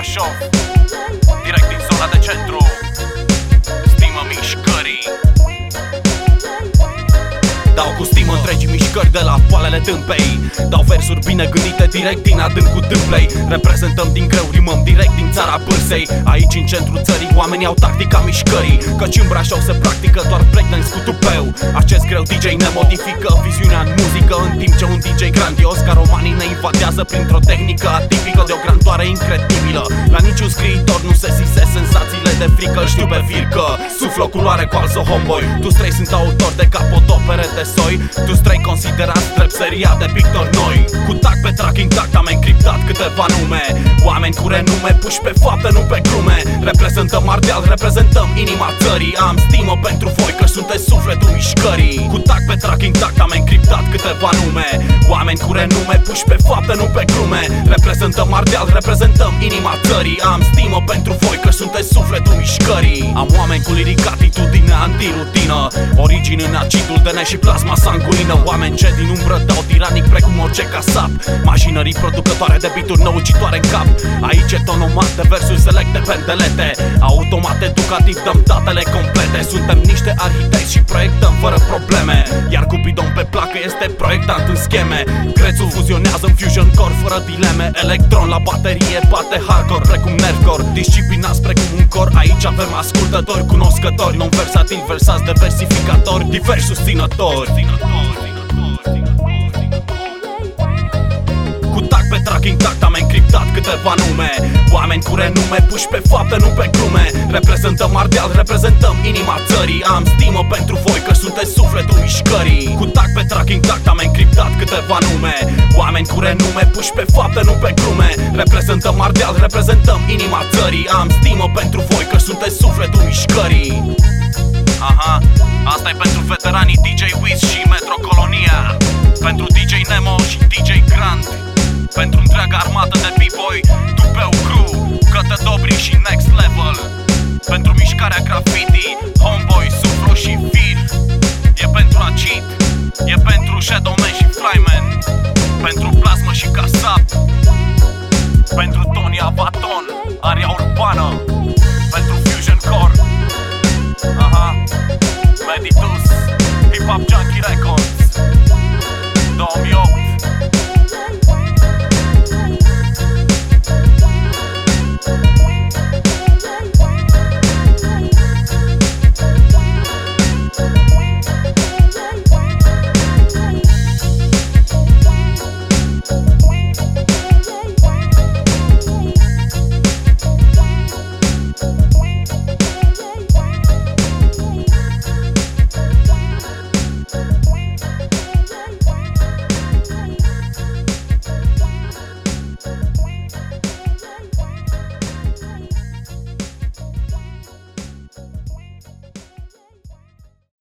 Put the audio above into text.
Brașov Direct din zona de centru. Stimă mișcării. Dau cu stimă întregi mișcări de la poalele tâmpei. Dau versuri bine gândite direct din adâncul tâmplei. Reprezentăm din greu, rimăm direct din țara bârsei Aici în centru țării oamenii au tactica mișcării. Căci în Brașov se practică doar breakdance cu tupeu. Acest greu DJ ne modifică viziunea în muzică În timp ce un DJ grandios ca romanii ne invadează Printr-o tehnică atipică de o grandoare incredibilă. La niciun scriitor nu se sise senzațiile de frică Știu pe fir că suflă culoare cu alzo homeboy. Tu trei sunt autor de capodopere de soi. Tu trei considerați drept seria de pictor noi. Cu tac pe track intact am encriptat câteva nume. Oameni cu renume puși pe fapte, nu pe glume Reprezentăm Ardeal, reprezentăm inima țării. Am stimă pentru voi că sunteți sufletul mișcării Cu tac pe track intact am encriptat câteva nume. Oameni cu renume puși pe fapte, nu pe glume. Reprezentăm Ardeal, reprezentăm inima țării. Am stimă pentru voi că sunteți sufletul mișcării. Am oameni cu liric atitudine antirutină. Origine în acidul de și plasma sanguină. Oameni ce din umbră dau tiranic precum orice casap Mașinării producătoare de bituri năucitoare în cap. Aici e tonomat de versuri selecte pendelete Automat educativ dăm datele complete. Suntem niște arhitecți și proiectăm fără probleme. Iar Cupidon pe placă este proiectant în scheme. Crețul fuzionează în Fusion Core fără dileme. Electron la baterie bate hardcore precum Nerfcore Disciplinați precum un cor. Aici avem ascultători, cunoscători Non-versatili, versați de versificatori Diversi susținători. Cu pe track intact am encriptat câteva nume. Oameni cu renume puși pe fapte, nu pe glume. Reprezentăm Ardeal, reprezentăm inima țării. Am stimă pentru voi că sunteți sufletul mișcării. Cu tac pe track intact am encriptat câteva nume. Oameni cu renume puși pe fapte, nu pe glume. Reprezentăm Ardeal, reprezentăm inima țării. Am stimă pentru voi că sunteți sufletul mișcării. Aha, asta e pentru veteranii DJ Wiz și Metro Pentru întreaga armată de B-Boy Tupeu Crew, Cătă Dobri și Next Level. Pentru mișcarea graffiti, Homeboy, Suflo și Fir E pentru Acid, e pentru Shadowman și Flyman Pentru Plasma și Casap Pentru Tony Avaton, Aria Urbană. Pentru Fusion Core Aha, Meditus, Hip Hop Junkie Records